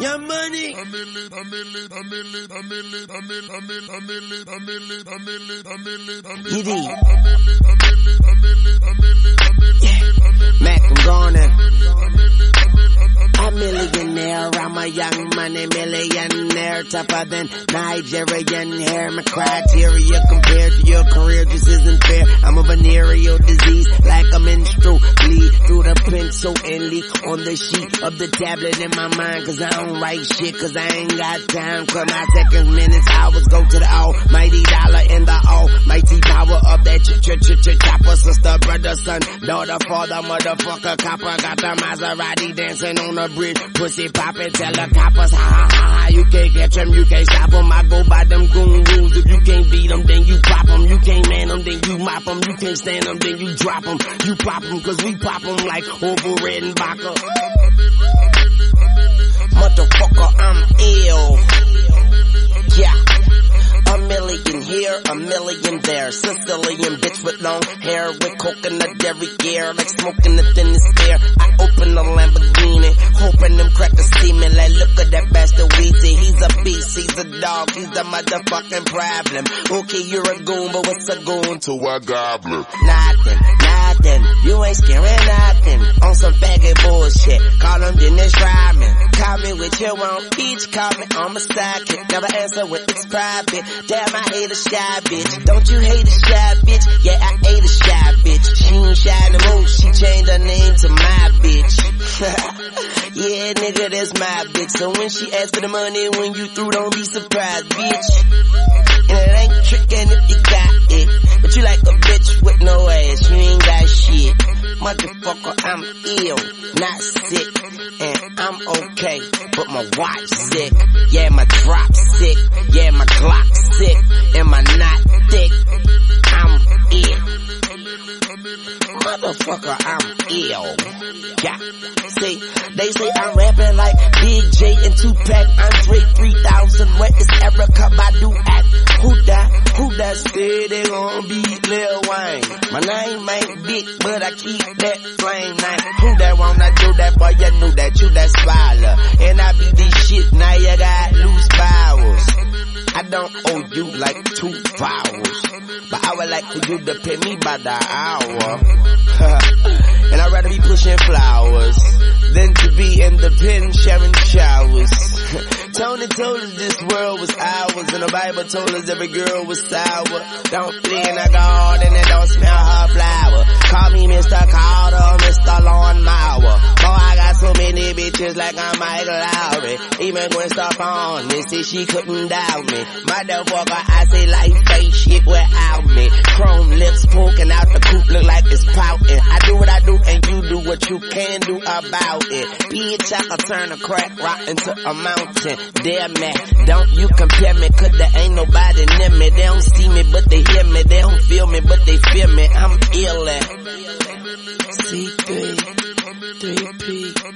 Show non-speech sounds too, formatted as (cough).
Your money. Yiddy. Mac, I'm gone a millionaire, I'm a young money millionaire, tougher than Nigerian hair. My criteria compared to your career just isn't fair. I'm a venereal disease, like a menstrual bleed through the pencil and leak on the sheet of the tablet in my mind. Cause I don't write shit, cause I ain't got time. Cause my seconds, minutes, hours go to the almighty dollar chopper. Sister, brother, son, daughter, father, motherfucker, copper. Got the Maserati dancing on the bridge. Pussy poppin', tell the coppers, ha ha ha, you can't catch them, you can't stop them. I go by them goon rules. If you can't beat them, then you pop them. You can't man them, then you mop them. You can't stand them, then you drop them. You pop them, cause we pop them like Orville Redenbacher. Motherfucker, I'm ill. A million there. Sicilian bitch with long hair with coconut dairy gear, like smoking the thinnest air. I open the Lamborghini, hoping them crackers see me. Like, look at that bastard Weezy. He's a beast, he's a dog, he's a motherfucking problem. Okay, you're a goon, but what's a goon to a goblin? Nothing. You ain't scaring nothing. On some faggot bullshit. Call him Dennis Rodman. Call me with your own bitch. Call me on my sidekick. Never answer when it's private. Damn, I hate a shy bitch. Don't you hate a shy bitch? Yeah, I hate a shy bitch. She ain't shy no more. She changed her name to my bitch. (laughs) yeah, nigga, that's my bitch. So when she asks for the money, when you through, don't be surprised, bitch. And it ain't trickin' if you got it. Ill, not sick. And I'm okay, but my watch sick. Yeah, my drop sick. Yeah, my clock sick. Am I not thick? I'm ill. Motherfucker, I'm ill. Yeah. See, they say I'm rapping like Big J and Tupac. Andre 3000. Where is Erykah Badu at? Who that? Who that said they gon' be? My but I keep that flame name. Who that wanna do that? Boy, you knew that you that spoiler. And I be this shit, now you got loose powers. I don't owe you like two vowels. But I would like for you to pay me by the hour. (laughs) and I'd rather be pushing flowers than to be in the pen sharing showers. (laughs) Tony told us this world was ours, and the Bible told us every girl was sour. Don't clean a garden and don't smell her flower. Mr. Carter, Mr. Lawn Mower. Boy, I got so many bitches like I'm Michael Lowrey. Even Gwen Stefani said she couldn't doubt me. Motherfucker, I say life ain't shit without me. Chrome lips poking out the coupe look like it's pouting. I do what I do and you do what you can do about it. Bitch, I can turn a crack rock into a mountain. Damn man, don't you compare me, cause there ain't nobody near me. They don't see me, but they hear me. They feel me, but they feel me. I'm ill at C3, 3P.